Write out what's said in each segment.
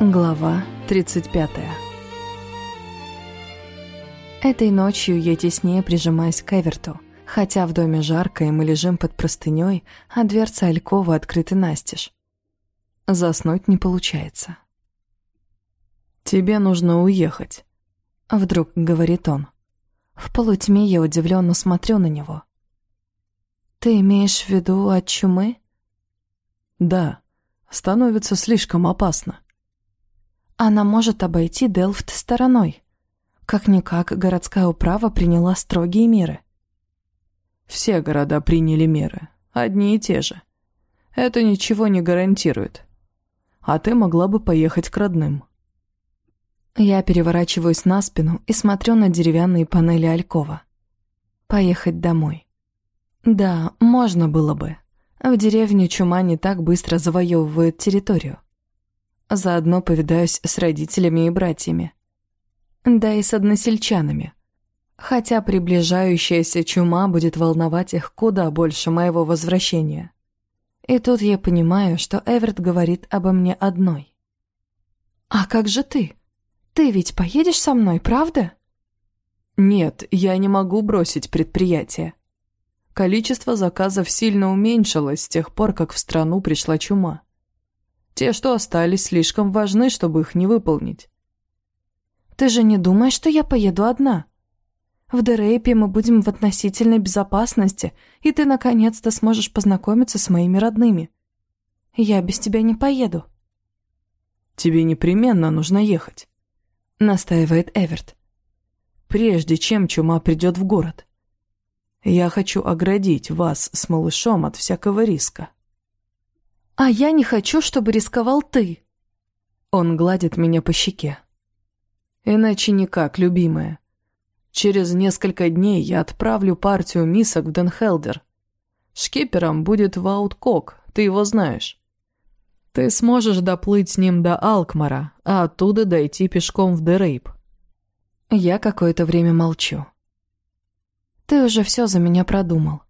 Глава 35 Этой ночью я теснее прижимаюсь к Эверту, хотя в доме жарко, и мы лежим под простыней, а дверца Алькова открыты настежь. Заснуть не получается. «Тебе нужно уехать», — вдруг говорит он. В полутьме я удивленно смотрю на него. «Ты имеешь в виду от чумы?» «Да, становится слишком опасно». «Она может обойти Делфт стороной. Как-никак городская управа приняла строгие меры». «Все города приняли меры, одни и те же. Это ничего не гарантирует. А ты могла бы поехать к родным». Я переворачиваюсь на спину и смотрю на деревянные панели Алькова. Поехать домой. Да, можно было бы. В деревне чума не так быстро завоевывает территорию. Заодно повидаюсь с родителями и братьями. Да и с односельчанами. Хотя приближающаяся чума будет волновать их куда больше моего возвращения. И тут я понимаю, что Эверт говорит обо мне одной. «А как же ты?» Ты ведь поедешь со мной, правда? Нет, я не могу бросить предприятие. Количество заказов сильно уменьшилось с тех пор, как в страну пришла чума. Те, что остались, слишком важны, чтобы их не выполнить. Ты же не думаешь, что я поеду одна? В Дерейпе мы будем в относительной безопасности, и ты наконец-то сможешь познакомиться с моими родными. Я без тебя не поеду. Тебе непременно нужно ехать. — настаивает Эверт. «Прежде чем чума придет в город. Я хочу оградить вас с малышом от всякого риска». «А я не хочу, чтобы рисковал ты». Он гладит меня по щеке. «Иначе никак, любимая. Через несколько дней я отправлю партию мисок в Денхелдер. Шкипером будет Вауткок, ты его знаешь. Ты сможешь доплыть с ним до Алкмара, а оттуда дойти пешком в Дерейп. Я какое-то время молчу. Ты уже все за меня продумал.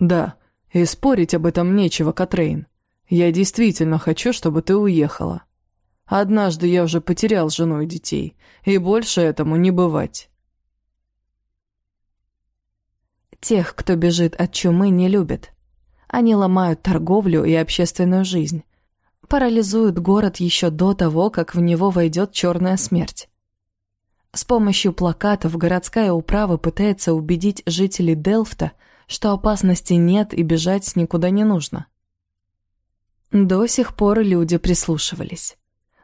Да, и спорить об этом нечего, Катрейн. Я действительно хочу, чтобы ты уехала. Однажды я уже потерял жену и детей, и больше этому не бывать. Тех, кто бежит от чумы, не любят. Они ломают торговлю и общественную жизнь. Парализуют город еще до того, как в него войдет черная смерть. С помощью плакатов городская управа пытается убедить жителей Делфта, что опасности нет и бежать никуда не нужно. До сих пор люди прислушивались.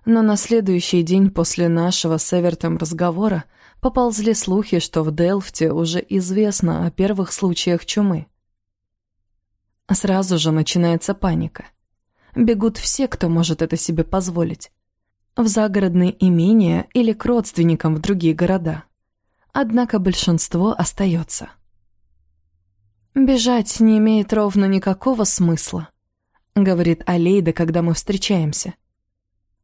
Но на следующий день после нашего с Эвертом разговора поползли слухи, что в Делфте уже известно о первых случаях чумы. Сразу же начинается паника. Бегут все, кто может это себе позволить. В загородные имения или к родственникам в другие города. Однако большинство остается. «Бежать не имеет ровно никакого смысла», — говорит Алейда, когда мы встречаемся.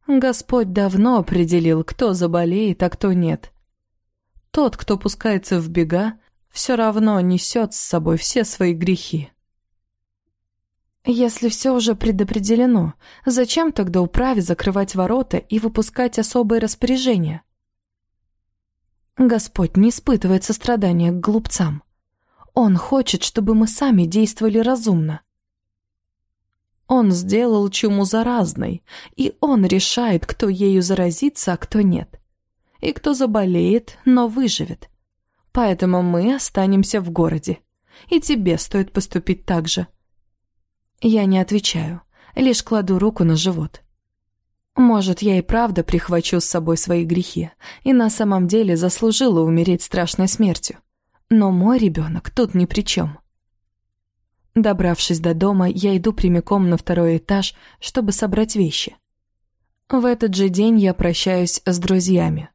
«Господь давно определил, кто заболеет, а кто нет. Тот, кто пускается в бега, все равно несет с собой все свои грехи». Если все уже предопределено, зачем тогда управе закрывать ворота и выпускать особые распоряжения? Господь не испытывает сострадания к глупцам. Он хочет, чтобы мы сами действовали разумно. Он сделал чуму заразной, и он решает, кто ею заразится, а кто нет. И кто заболеет, но выживет. Поэтому мы останемся в городе. И тебе стоит поступить так же – я не отвечаю, лишь кладу руку на живот. Может, я и правда прихвачу с собой свои грехи, и на самом деле заслужила умереть страшной смертью. Но мой ребенок тут ни при чем. Добравшись до дома, я иду прямиком на второй этаж, чтобы собрать вещи. В этот же день я прощаюсь с друзьями.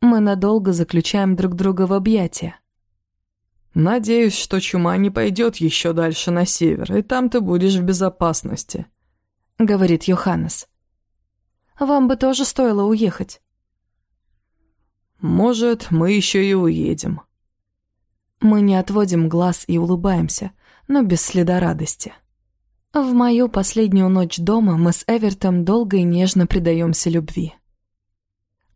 Мы надолго заключаем друг друга в объятия. «Надеюсь, что чума не пойдет еще дальше на север, и там ты будешь в безопасности», — говорит Йоханнес. «Вам бы тоже стоило уехать». «Может, мы еще и уедем», Мы не отводим глаз и улыбаемся, но без следа радости. В мою последнюю ночь дома мы с Эвертом долго и нежно предаемся любви.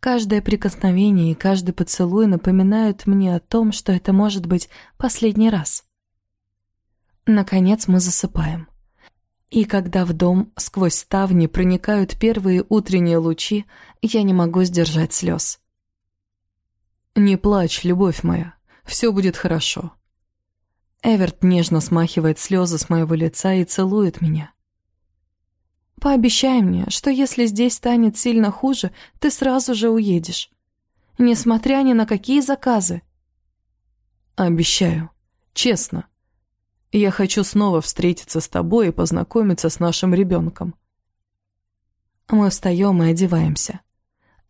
Каждое прикосновение и каждый поцелуй напоминают мне о том, что это может быть последний раз. Наконец мы засыпаем. И когда в дом сквозь ставни проникают первые утренние лучи, я не могу сдержать слез. «Не плачь, любовь моя, все будет хорошо». Эверт нежно смахивает слезы с моего лица и целует меня. Пообещай мне, что если здесь станет сильно хуже, ты сразу же уедешь. Несмотря ни на какие заказы. Обещаю. Честно. Я хочу снова встретиться с тобой и познакомиться с нашим ребенком. Мы встаем и одеваемся.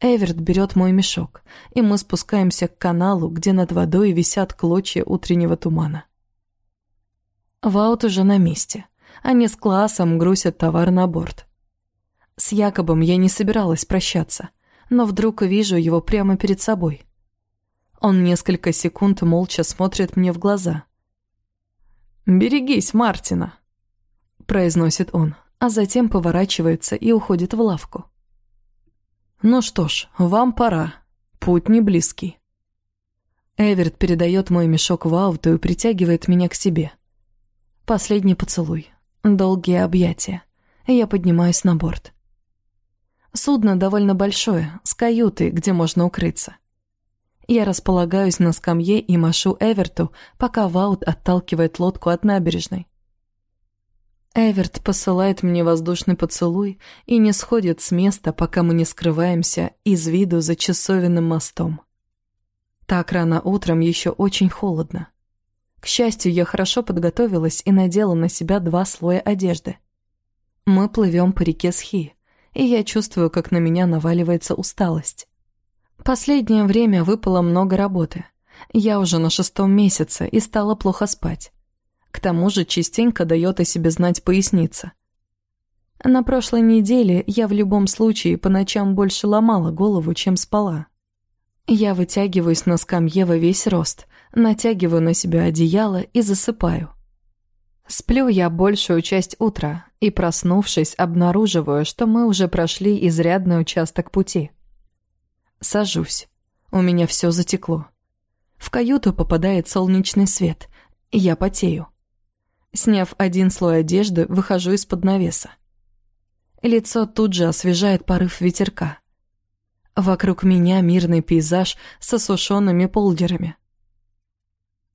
Эверт берет мой мешок, и мы спускаемся к каналу, где над водой висят клочья утреннего тумана. Ваут уже на месте. Они с классом грузят товар на борт. С Якобом я не собиралась прощаться, но вдруг вижу его прямо перед собой. Он несколько секунд молча смотрит мне в глаза. «Берегись, Мартина», — произносит он, а затем поворачивается и уходит в лавку. «Ну что ж, вам пора. Путь не близкий». Эверт передает мой мешок в ауто и притягивает меня к себе. Последний поцелуй. Долгие объятия. Я поднимаюсь на борт. Судно довольно большое, с каютой, где можно укрыться. Я располагаюсь на скамье и машу Эверту, пока Ваут отталкивает лодку от набережной. Эверт посылает мне воздушный поцелуй и не сходит с места, пока мы не скрываемся из виду за часовенным мостом. Так рано утром еще очень холодно. К счастью, я хорошо подготовилась и надела на себя два слоя одежды. Мы плывем по реке Схи, и я чувствую, как на меня наваливается усталость. Последнее время выпало много работы. Я уже на шестом месяце и стала плохо спать. К тому же частенько дает о себе знать поясница. На прошлой неделе я в любом случае по ночам больше ломала голову, чем спала. Я вытягиваюсь на скамье во весь рост, натягиваю на себя одеяло и засыпаю. Сплю я большую часть утра и, проснувшись, обнаруживаю, что мы уже прошли изрядный участок пути. Сажусь. У меня все затекло. В каюту попадает солнечный свет. Я потею. Сняв один слой одежды, выхожу из-под навеса. Лицо тут же освежает порыв ветерка. Вокруг меня мирный пейзаж с осушенными полдерами.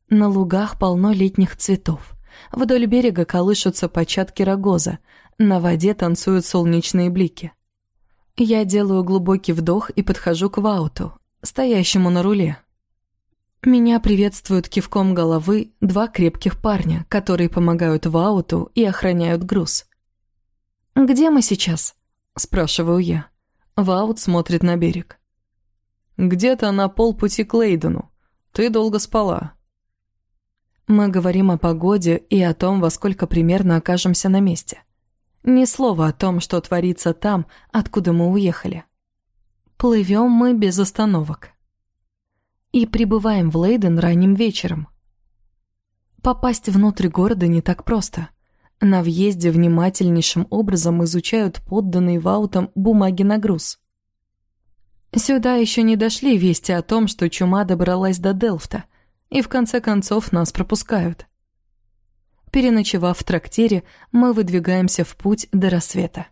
На лугах полно летних цветов. Вдоль берега колышутся початки рогоза, на воде танцуют солнечные блики. Я делаю глубокий вдох и подхожу к Вауту, стоящему на руле. Меня приветствуют кивком головы два крепких парня, которые помогают Вауту и охраняют груз. «Где мы сейчас?» – спрашиваю я. Ваут смотрит на берег. «Где-то на полпути к Лейдену. Ты долго спала. Мы говорим о погоде и о том, во сколько примерно окажемся на месте. Ни слова о том, что творится там, откуда мы уехали. Плывем мы без остановок. И прибываем в Лейден ранним вечером. Попасть внутрь города не так просто. На въезде внимательнейшим образом изучают подданные Ваутом бумаги на груз. Сюда еще не дошли вести о том, что чума добралась до Делфта – и в конце концов нас пропускают. Переночевав в трактире, мы выдвигаемся в путь до рассвета.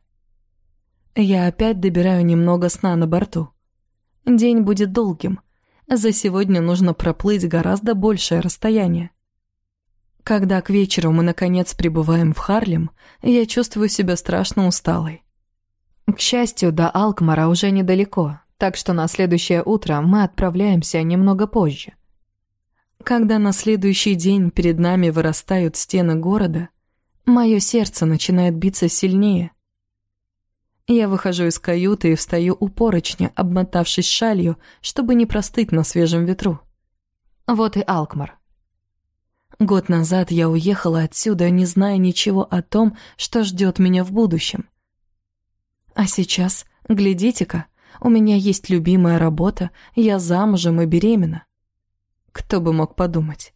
Я опять добираю немного сна на борту. День будет долгим. За сегодня нужно проплыть гораздо большее расстояние. Когда к вечеру мы наконец прибываем в Харлем, я чувствую себя страшно усталой. К счастью, до Алкмара уже недалеко, так что на следующее утро мы отправляемся немного позже. Когда на следующий день перед нами вырастают стены города, мое сердце начинает биться сильнее. Я выхожу из каюты и встаю у поручня, обмотавшись шалью, чтобы не простыть на свежем ветру. Вот и Алкмар. Год назад я уехала отсюда, не зная ничего о том, что ждет меня в будущем. А сейчас, глядите-ка, у меня есть любимая работа, я замужем и беременна. Кто бы мог подумать?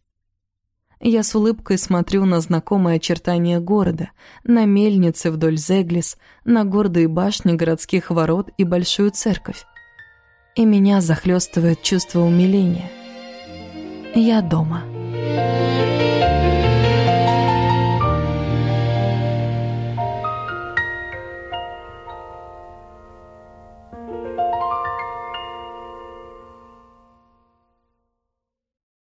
Я с улыбкой смотрю на знакомые очертания города, на мельницы вдоль Зеглис, на гордые башни городских ворот и большую церковь. И меня захлестывает чувство умиления. Я дома.